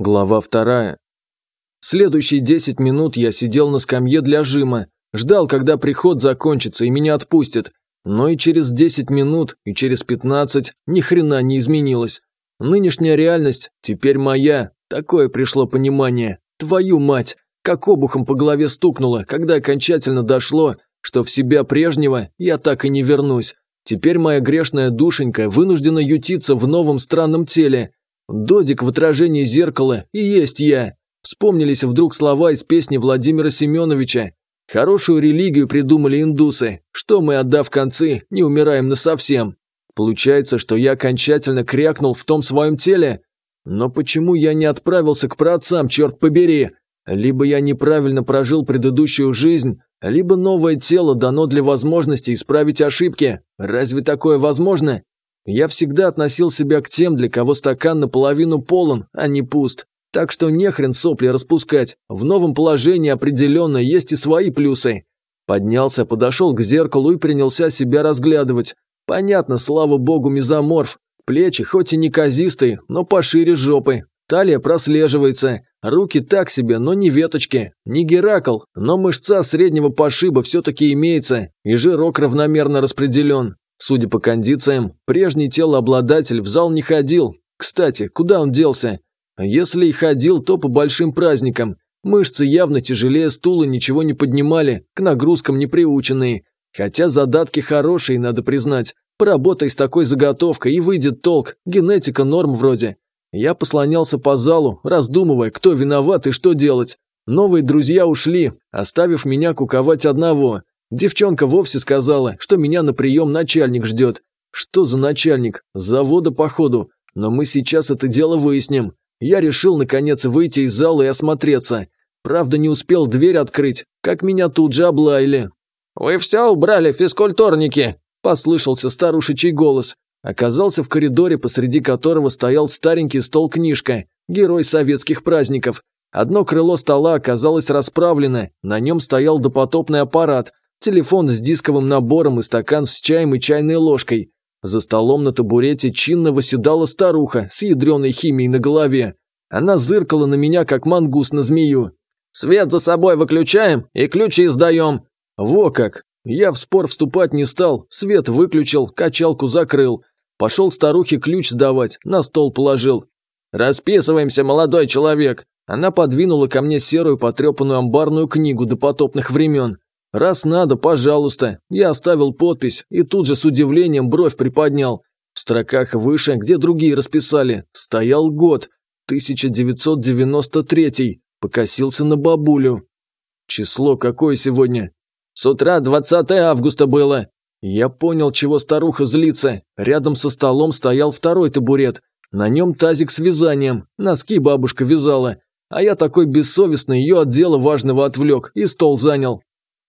Глава вторая. Следующие десять минут я сидел на скамье для жима, ждал, когда приход закончится и меня отпустят. Но и через десять минут, и через пятнадцать ни хрена не изменилось. Нынешняя реальность теперь моя. Такое пришло понимание. Твою мать! Как обухом по голове стукнуло, когда окончательно дошло, что в себя прежнего я так и не вернусь. Теперь моя грешная душенька вынуждена ютиться в новом странном теле, Додик в отражении зеркала и есть я. Вспомнились вдруг слова из песни Владимира Семеновича. Хорошую религию придумали индусы, что мы, отдав концы, не умираем насовсем. Получается, что я окончательно крякнул в том своем теле? Но почему я не отправился к праотцам, черт побери? Либо я неправильно прожил предыдущую жизнь, либо новое тело дано для возможности исправить ошибки. Разве такое возможно? Я всегда относил себя к тем, для кого стакан наполовину полон, а не пуст. Так что нехрен сопли распускать. В новом положении определенно есть и свои плюсы. Поднялся, подошел к зеркалу и принялся себя разглядывать. Понятно, слава богу, мезоморф. Плечи хоть и не казистые, но пошире жопы. Талия прослеживается. Руки так себе, но не веточки. Не Геракл, но мышца среднего пошиба все-таки имеется, и жирок равномерно распределен. Судя по кондициям, прежний телообладатель в зал не ходил. Кстати, куда он делся? Если и ходил, то по большим праздникам. Мышцы явно тяжелее стула ничего не поднимали, к нагрузкам не приученные. Хотя задатки хорошие, надо признать. Поработай с такой заготовкой и выйдет толк, генетика норм вроде. Я послонялся по залу, раздумывая, кто виноват и что делать. Новые друзья ушли, оставив меня куковать одного. Девчонка вовсе сказала, что меня на прием начальник ждет. Что за начальник? Завода, походу. Но мы сейчас это дело выясним. Я решил, наконец, выйти из зала и осмотреться. Правда, не успел дверь открыть, как меня тут же облаяли. «Вы все убрали, физкультурники!» – послышался старушечий голос. Оказался в коридоре, посреди которого стоял старенький стол-книжка, герой советских праздников. Одно крыло стола оказалось расправлено, на нем стоял допотопный аппарат, телефон с дисковым набором и стакан с чаем и чайной ложкой. За столом на табурете чинно восседала старуха с ядреной химией на голове. Она зыркала на меня, как мангус на змею. «Свет за собой выключаем и ключи сдаем!» Во как! Я в спор вступать не стал, свет выключил, качалку закрыл. Пошел старухе ключ сдавать, на стол положил. «Расписываемся, молодой человек!» Она подвинула ко мне серую потрепанную амбарную книгу до потопных времен. «Раз надо, пожалуйста». Я оставил подпись и тут же с удивлением бровь приподнял. В строках выше, где другие расписали, стоял год. 1993. Покосился на бабулю. Число какое сегодня? С утра 20 августа было. Я понял, чего старуха злится. Рядом со столом стоял второй табурет. На нем тазик с вязанием. Носки бабушка вязала. А я такой бессовестный ее от дела важного отвлек и стол занял.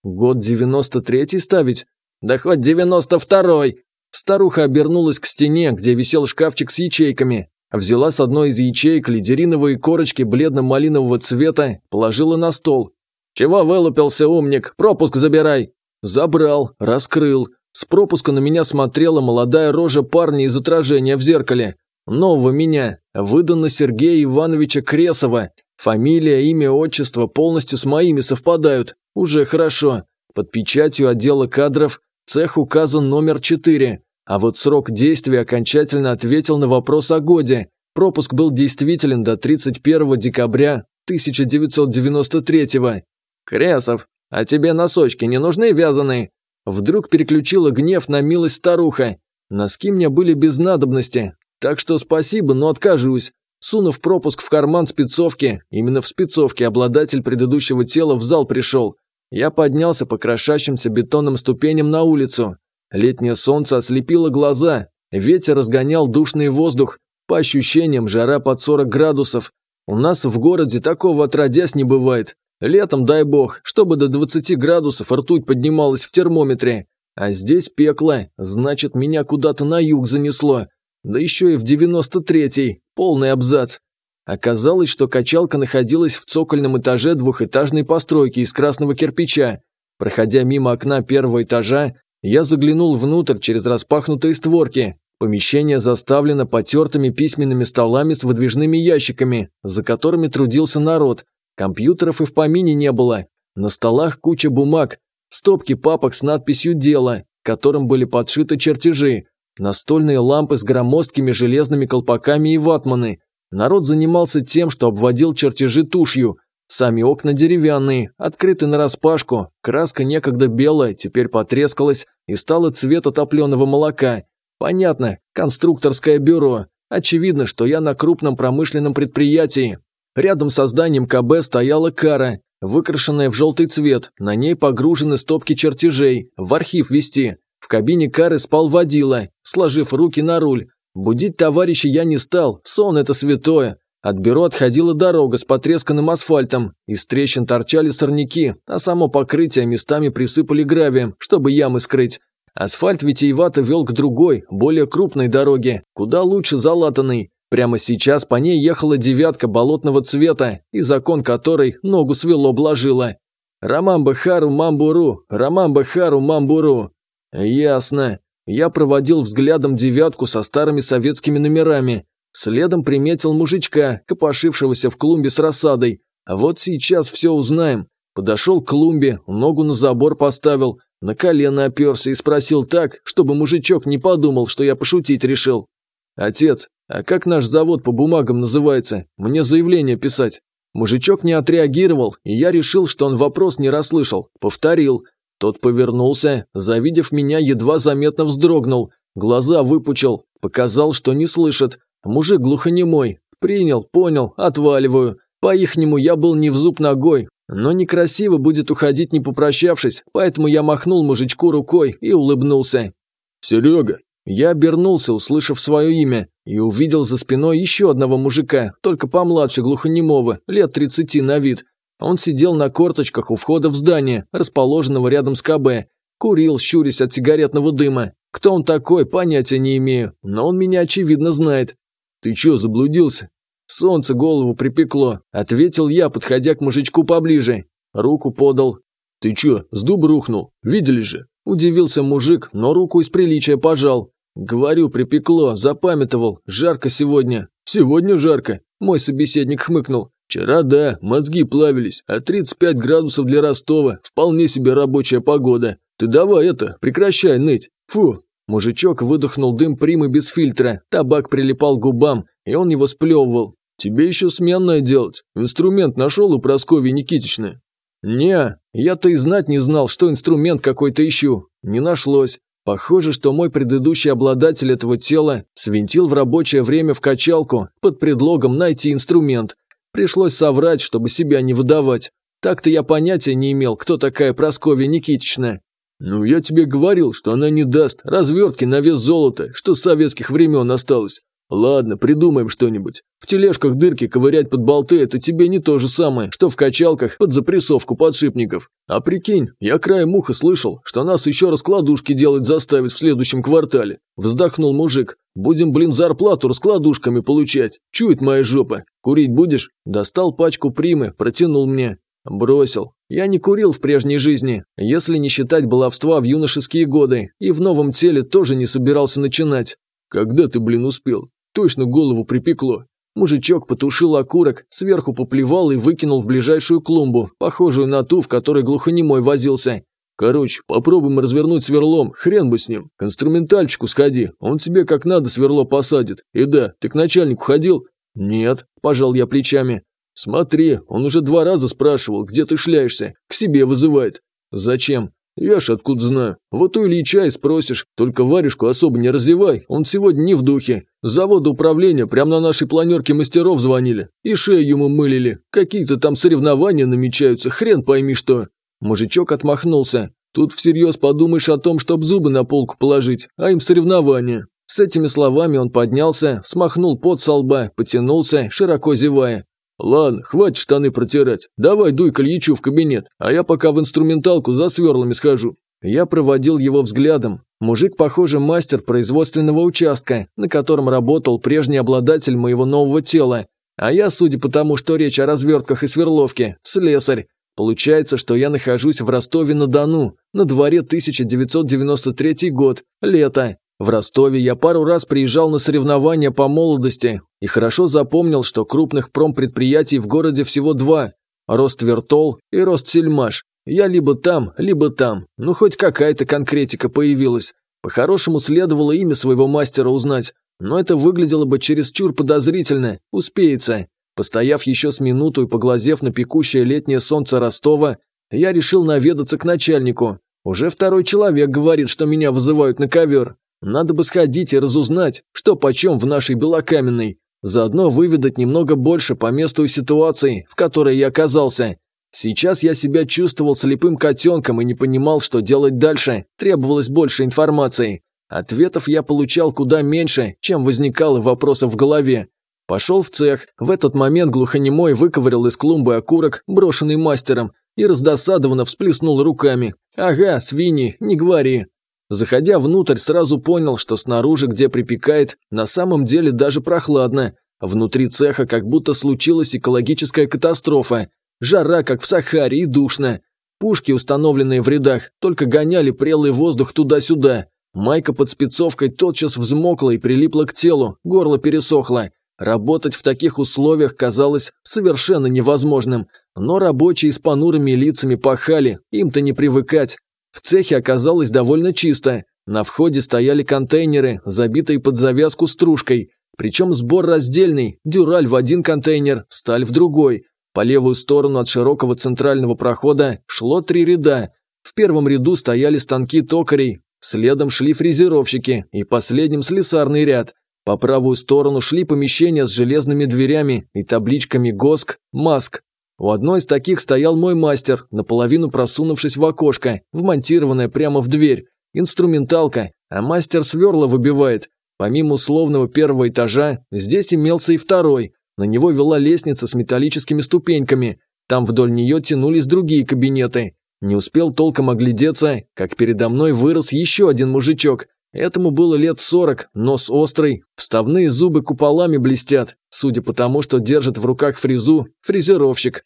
Год девяносто третий ставить? Да хоть девяносто второй. Старуха обернулась к стене, где висел шкафчик с ячейками. Взяла с одной из ячеек лидериновые корочки бледно-малинового цвета, положила на стол. «Чего вылупился, умник? Пропуск забирай!» Забрал, раскрыл. С пропуска на меня смотрела молодая рожа парня из отражения в зеркале. Нового меня, выдано Сергея Ивановича Кресова. Фамилия, имя, отчество полностью с моими совпадают. Уже хорошо. Под печатью отдела кадров цех указан номер 4, а вот срок действия окончательно ответил на вопрос о годе. Пропуск был действителен до 31 декабря 1993 -го. «Кресов, а тебе носочки не нужны вязаные?» Вдруг переключила гнев на милость старуха. Носки мне были без надобности, так что спасибо, но откажусь. Сунув пропуск в карман спецовки, именно в спецовке обладатель предыдущего тела в зал пришел. Я поднялся по крошащимся бетонным ступеням на улицу. Летнее солнце ослепило глаза, ветер разгонял душный воздух, по ощущениям жара под 40 градусов. У нас в городе такого отродясь не бывает. Летом, дай бог, чтобы до 20 градусов ртуть поднималась в термометре. А здесь пекло, значит меня куда-то на юг занесло. Да еще и в 93-й, полный абзац. Оказалось, что качалка находилась в цокольном этаже двухэтажной постройки из красного кирпича. Проходя мимо окна первого этажа, я заглянул внутрь через распахнутые створки. Помещение заставлено потертыми письменными столами с выдвижными ящиками, за которыми трудился народ. Компьютеров и в помине не было. На столах куча бумаг, стопки папок с надписью «Дело», которым были подшиты чертежи, настольные лампы с громоздкими железными колпаками и ватманы. Народ занимался тем, что обводил чертежи тушью. Сами окна деревянные, открыты нараспашку, краска некогда белая, теперь потрескалась и стала цвета топленого молока. Понятно, конструкторское бюро. Очевидно, что я на крупном промышленном предприятии. Рядом со зданием КБ стояла кара, выкрашенная в желтый цвет, на ней погружены стопки чертежей, в архив вести. Кабине кары спал водила, сложив руки на руль. Будить товарища я не стал, сон это святое. От бюро отходила дорога с потресканным асфальтом, из трещин торчали сорняки, а само покрытие местами присыпали гравием, чтобы ямы скрыть. Асфальт витиевато вел к другой, более крупной дороге, куда лучше залатанной. Прямо сейчас по ней ехала девятка болотного цвета, и закон которой ногу свело блажило. «Рамамба хару мамбуру, рамамба хару мамбуру». Ясно. Я проводил взглядом девятку со старыми советскими номерами. Следом приметил мужичка, копошившегося в клумбе с рассадой. Вот сейчас все узнаем. Подошел к клумбе, ногу на забор поставил, на колено оперся и спросил так, чтобы мужичок не подумал, что я пошутить решил. «Отец, а как наш завод по бумагам называется? Мне заявление писать». Мужичок не отреагировал, и я решил, что он вопрос не расслышал. Повторил. Тот повернулся, завидев меня, едва заметно вздрогнул. Глаза выпучил, показал, что не слышит. Мужик глухонемой. Принял, понял, отваливаю. По-ихнему я был не в зуб ногой, но некрасиво будет уходить не попрощавшись, поэтому я махнул мужичку рукой и улыбнулся. «Серега!» Я обернулся, услышав свое имя, и увидел за спиной еще одного мужика, только помладше глухонемого, лет 30 на вид. Он сидел на корточках у входа в здание, расположенного рядом с КБ. Курил, щурясь от сигаретного дыма. Кто он такой, понятия не имею, но он меня очевидно знает. «Ты чё, заблудился?» «Солнце голову припекло», – ответил я, подходя к мужичку поближе. Руку подал. «Ты чё, с дуба рухнул? Видели же?» Удивился мужик, но руку из приличия пожал. «Говорю, припекло, запамятовал. Жарко сегодня». «Сегодня жарко», – мой собеседник хмыкнул. «Вчера, да, мозги плавились, а 35 градусов для Ростова – вполне себе рабочая погода. Ты давай это, прекращай ныть. Фу, Мужичок выдохнул дым примы без фильтра, табак прилипал к губам, и он его сплевывал. «Тебе еще сменное делать. Инструмент нашел у Прасковьи Никитичны?» «Не, я-то и знать не знал, что инструмент какой-то ищу. Не нашлось. Похоже, что мой предыдущий обладатель этого тела свинтил в рабочее время в качалку под предлогом найти инструмент. Пришлось соврать, чтобы себя не выдавать. Так-то я понятия не имел, кто такая Прасковья Никитична. «Ну, я тебе говорил, что она не даст развертки на вес золота, что с советских времен осталось. Ладно, придумаем что-нибудь. В тележках дырки ковырять под болты – это тебе не то же самое, что в качалках под запрессовку подшипников. А прикинь, я краем уха слышал, что нас еще раскладушки делать заставят в следующем квартале. Вздохнул мужик. Будем, блин, зарплату раскладушками получать. Чует моя жопа. Курить будешь? Достал пачку примы, протянул мне. Бросил. Я не курил в прежней жизни, если не считать баловства в юношеские годы, и в новом теле тоже не собирался начинать. Когда ты, блин, успел? Точно голову припекло. Мужичок потушил окурок, сверху поплевал и выкинул в ближайшую клумбу, похожую на ту, в которой глухонемой возился. Короче, попробуем развернуть сверлом, хрен бы с ним. К инструментальчику сходи, он тебе как надо сверло посадит. И да, ты к начальнику ходил? Нет, пожал я плечами. «Смотри, он уже два раза спрашивал, где ты шляешься, к себе вызывает». «Зачем?» «Я ж откуда знаю. Вот у Ильича и спросишь, только варежку особо не разевай, он сегодня не в духе. С завода управления прямо на нашей планерке мастеров звонили. И шею ему мылили. Какие-то там соревнования намечаются, хрен пойми что». Мужичок отмахнулся. «Тут всерьез подумаешь о том, чтоб зубы на полку положить, а им соревнования». С этими словами он поднялся, смахнул пот со лба, потянулся, широко зевая. «Ладно, хватит штаны протирать. Давай дуй к Ильичу в кабинет, а я пока в инструменталку за сверлами схожу». Я проводил его взглядом. Мужик, похоже, мастер производственного участка, на котором работал прежний обладатель моего нового тела. А я, судя по тому, что речь о развертках и сверловке, слесарь. Получается, что я нахожусь в Ростове-на-Дону, на дворе 1993 год, лето. В Ростове я пару раз приезжал на соревнования по молодости и хорошо запомнил, что крупных промпредприятий в городе всего два – Роствертол и Ростсельмаш. Я либо там, либо там, ну хоть какая-то конкретика появилась. По-хорошему следовало имя своего мастера узнать, но это выглядело бы чересчур подозрительно, успеется. Постояв еще с минуту и поглазев на пекущее летнее солнце Ростова, я решил наведаться к начальнику. Уже второй человек говорит, что меня вызывают на ковер. Надо бы сходить и разузнать, что почем в нашей Белокаменной. Заодно выведать немного больше по месту и ситуации, в которой я оказался. Сейчас я себя чувствовал слепым котенком и не понимал, что делать дальше. Требовалось больше информации. Ответов я получал куда меньше, чем возникало вопросов в голове. Пошел в цех. В этот момент глухонемой выковырял из клумбы окурок, брошенный мастером, и раздосадованно всплеснул руками. «Ага, свиньи, не говори». Заходя внутрь, сразу понял, что снаружи, где припекает, на самом деле даже прохладно. Внутри цеха как будто случилась экологическая катастрофа. Жара, как в Сахаре, и душно. Пушки, установленные в рядах, только гоняли прелый воздух туда-сюда. Майка под спецовкой тотчас взмокла и прилипла к телу, горло пересохло. Работать в таких условиях казалось совершенно невозможным, но рабочие с понурыми лицами пахали, им-то не привыкать. В цехе оказалось довольно чисто. На входе стояли контейнеры, забитые под завязку стружкой. Причем сбор раздельный, дюраль в один контейнер, сталь в другой. По левую сторону от широкого центрального прохода шло три ряда. В первом ряду стояли станки токарей, следом шли фрезеровщики и последним слесарный ряд. По правую сторону шли помещения с железными дверями и табличками «ГОСК», «МАСК». У одной из таких стоял мой мастер, наполовину просунувшись в окошко, вмонтированное прямо в дверь. Инструменталка, а мастер сверла выбивает. Помимо условного первого этажа, здесь имелся и второй, на него вела лестница с металлическими ступеньками. Там вдоль нее тянулись другие кабинеты. Не успел толком оглядеться, как передо мной вырос еще один мужичок. Этому было лет сорок, нос острый, вставные зубы куполами блестят, судя по тому, что держит в руках фрезу, фрезеровщик.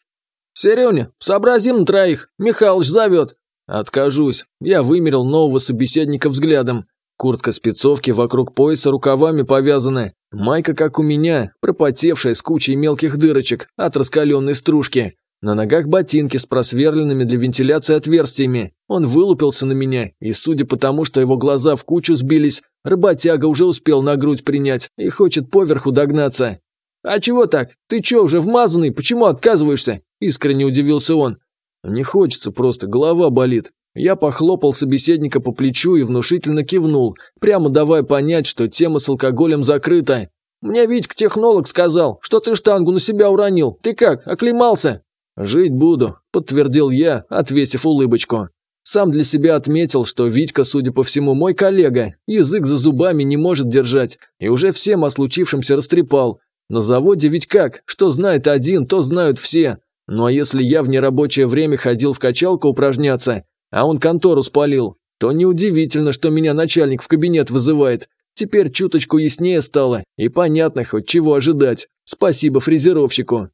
«Сереня, сообразим на троих, Михалыч зовет». «Откажусь». Я вымерил нового собеседника взглядом. Куртка спецовки вокруг пояса рукавами повязана, Майка, как у меня, пропотевшая с кучей мелких дырочек от раскаленной стружки. На ногах ботинки с просверленными для вентиляции отверстиями. Он вылупился на меня, и судя по тому, что его глаза в кучу сбились, работяга уже успел на грудь принять и хочет поверху догнаться. «А чего так? Ты чё, уже вмазанный? Почему отказываешься?» – искренне удивился он. «Не хочется просто, голова болит. Я похлопал собеседника по плечу и внушительно кивнул, прямо давая понять, что тема с алкоголем закрыта. «Мне Витька технолог сказал, что ты штангу на себя уронил. Ты как, оклемался?» «Жить буду», – подтвердил я, отвесив улыбочку. Сам для себя отметил, что Витька, судя по всему, мой коллега, язык за зубами не может держать, и уже всем о случившемся растрепал. На заводе ведь как, что знает один, то знают все. Ну а если я в нерабочее время ходил в качалку упражняться, а он контору спалил, то неудивительно, что меня начальник в кабинет вызывает. Теперь чуточку яснее стало, и понятно хоть чего ожидать. Спасибо фрезеровщику.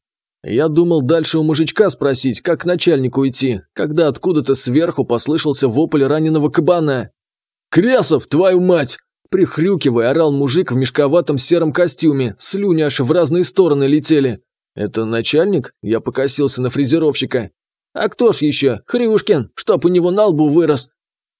Я думал дальше у мужичка спросить, как к начальнику идти, когда откуда-то сверху послышался вопль раненого кабана. «Кресов, твою мать!» Прихрюкивая, орал мужик в мешковатом сером костюме, слюни аж в разные стороны летели. «Это начальник?» Я покосился на фрезеровщика. А кто ж еще? Хрюшкин, чтоб у него на лбу вырос.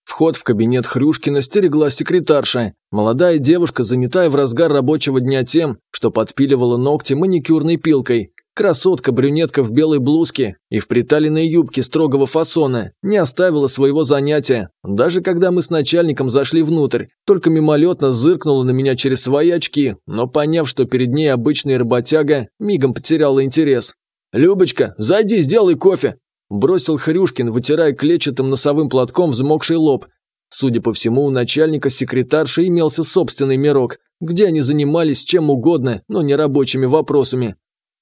Вход в кабинет Хрюшкина стерегла секретарша. Молодая девушка, занятая в разгар рабочего дня тем, что подпиливала ногти маникюрной пилкой. Красотка-брюнетка в белой блузке и в приталенной юбке строгого фасона не оставила своего занятия. Даже когда мы с начальником зашли внутрь, только мимолетно зыркнула на меня через свои очки, но поняв, что перед ней обычный работяга, мигом потеряла интерес. «Любочка, зайди, сделай кофе!» Бросил Хрюшкин, вытирая клетчатым носовым платком взмокший лоб. Судя по всему, у начальника секретарши имелся собственный мирок, где они занимались чем угодно, но не рабочими вопросами.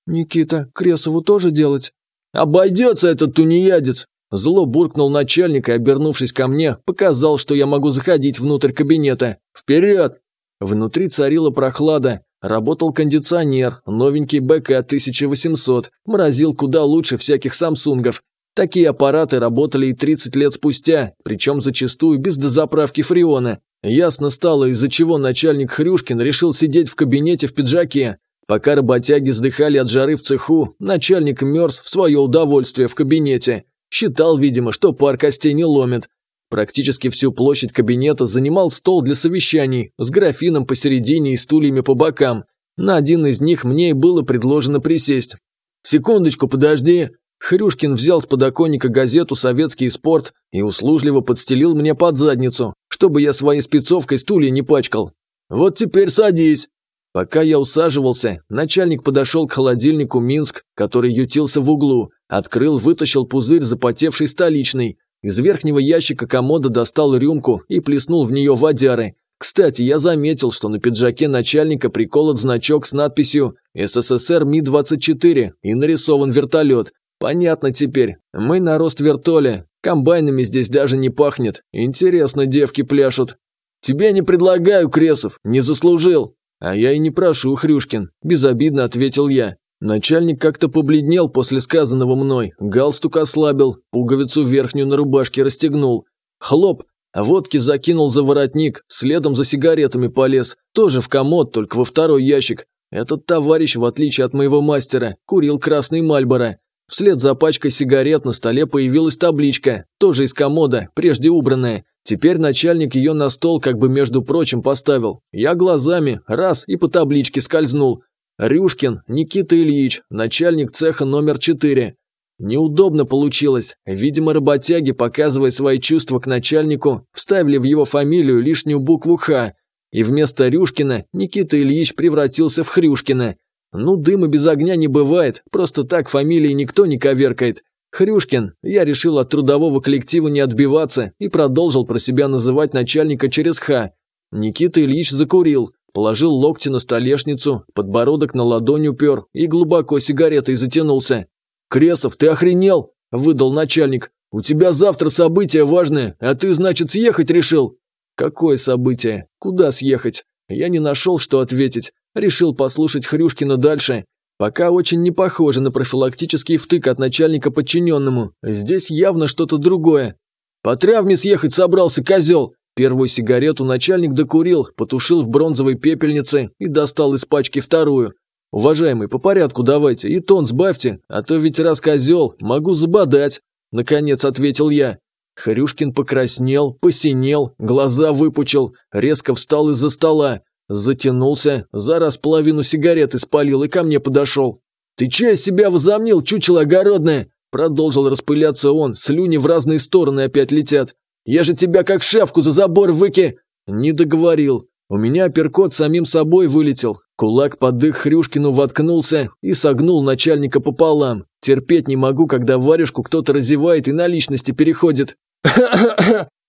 «Никита, Кресову тоже делать?» «Обойдется этот тунеядец!» Зло буркнул начальник и, обернувшись ко мне, показал, что я могу заходить внутрь кабинета. «Вперед!» Внутри царила прохлада, Работал кондиционер, новенький БК 1800, морозил куда лучше всяких самсунгов, Такие аппараты работали и 30 лет спустя, причем зачастую без дозаправки фреона. Ясно стало, из-за чего начальник Хрюшкин решил сидеть в кабинете в пиджаке. Пока работяги сдыхали от жары в цеху, начальник мерз в свое удовольствие в кабинете. Считал, видимо, что пар костей не ломит. Практически всю площадь кабинета занимал стол для совещаний с графином посередине и стульями по бокам. На один из них мне и было предложено присесть. «Секундочку, подожди!» Хрюшкин взял с подоконника газету «Советский спорт» и услужливо подстелил мне под задницу, чтобы я своей спецовкой стулья не пачкал. «Вот теперь садись!» Пока я усаживался, начальник подошел к холодильнику «Минск», который ютился в углу, открыл, вытащил пузырь запотевший столичный, из верхнего ящика комода достал рюмку и плеснул в нее водяры. Кстати, я заметил, что на пиджаке начальника приколот значок с надписью «СССР Ми-24» и нарисован вертолет. Понятно теперь. Мы на рост вертоле. Комбайнами здесь даже не пахнет. Интересно, девки пляшут. Тебе не предлагаю, Кресов, не заслужил. А я и не прошу, Хрюшкин, безобидно ответил я. Начальник как-то побледнел после сказанного мной, галстук ослабил, пуговицу верхнюю на рубашке расстегнул. Хлоп, водки закинул за воротник, следом за сигаретами полез, тоже в комод, только во второй ящик. Этот товарищ, в отличие от моего мастера, курил красный Мальборо. Вслед за пачкой сигарет на столе появилась табличка, тоже из комода, прежде убранная. Теперь начальник ее на стол как бы между прочим поставил. Я глазами, раз, и по табличке скользнул. Рюшкин Никита Ильич, начальник цеха номер 4. Неудобно получилось. Видимо, работяги, показывая свои чувства к начальнику, вставили в его фамилию лишнюю букву «Х», и вместо Рюшкина Никита Ильич превратился в Хрюшкина. Ну, дыма без огня не бывает, просто так фамилии никто не коверкает. Хрюшкин, я решил от трудового коллектива не отбиваться и продолжил про себя называть начальника через «Х». Никита Ильич закурил, Положил локти на столешницу, подбородок на ладонь упер и глубоко сигаретой затянулся. «Кресов, ты охренел?» – выдал начальник. «У тебя завтра событие важное, а ты, значит, съехать решил?» «Какое событие? Куда съехать?» Я не нашел, что ответить. Решил послушать Хрюшкина дальше. Пока очень не похоже на профилактический втык от начальника подчиненному. Здесь явно что-то другое. «По травме съехать собрался, козел!» Первую сигарету начальник докурил, потушил в бронзовой пепельнице и достал из пачки вторую. «Уважаемый, по порядку давайте, и тон сбавьте, а то ведь раз козел, могу забодать», – наконец ответил я. Хрюшкин покраснел, посинел, глаза выпучил, резко встал из-за стола, затянулся, за раз половину сигареты спалил и ко мне подошел. «Ты че себя возомнил, чучело огородное?» Продолжил распыляться он, слюни в разные стороны опять летят. Я же тебя как шавку за забор выки...» Не договорил. У меня апперкот самим собой вылетел. Кулак под дых Хрюшкину воткнулся и согнул начальника пополам. Терпеть не могу, когда варежку кто-то разевает и на личности переходит.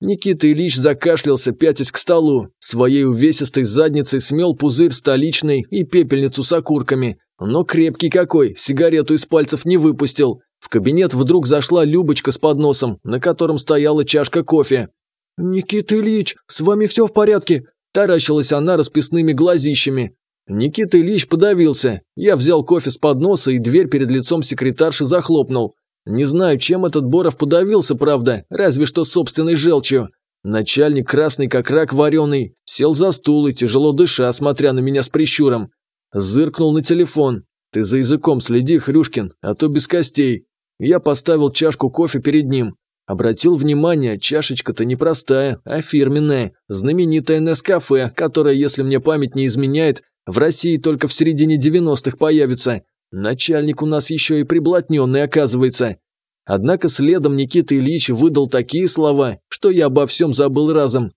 Никита Ильич закашлялся, пятясь к столу. Своей увесистой задницей смел пузырь столичный и пепельницу с окурками. Но крепкий какой, сигарету из пальцев не выпустил. В кабинет вдруг зашла Любочка с подносом, на котором стояла чашка кофе. «Никита Ильич, с вами все в порядке?» Таращилась она расписными глазищами. Никита Ильич подавился. Я взял кофе с подноса и дверь перед лицом секретарши захлопнул. Не знаю, чем этот Боров подавился, правда, разве что собственной желчью. Начальник, красный как рак вареный, сел за стул и, тяжело дыша, смотря на меня с прищуром. Зыркнул на телефон. «Ты за языком следи, Хрюшкин, а то без костей». Я поставил чашку кофе перед ним. Обратил внимание, чашечка-то не простая, а фирменная, знаменитая Нескафе, которая, если мне память не изменяет, в России только в середине 90-х появится. Начальник у нас еще и приблотненный оказывается. Однако следом Никита Ильич выдал такие слова, что я обо всем забыл разом.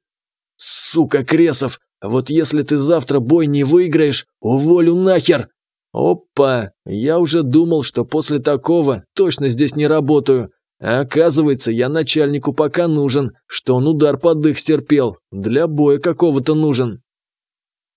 «Сука, Кресов, вот если ты завтра бой не выиграешь, уволю нахер!» Опа, я уже думал, что после такого точно здесь не работаю. А оказывается, я начальнику пока нужен, что он удар под дых стерпел. Для боя какого-то нужен.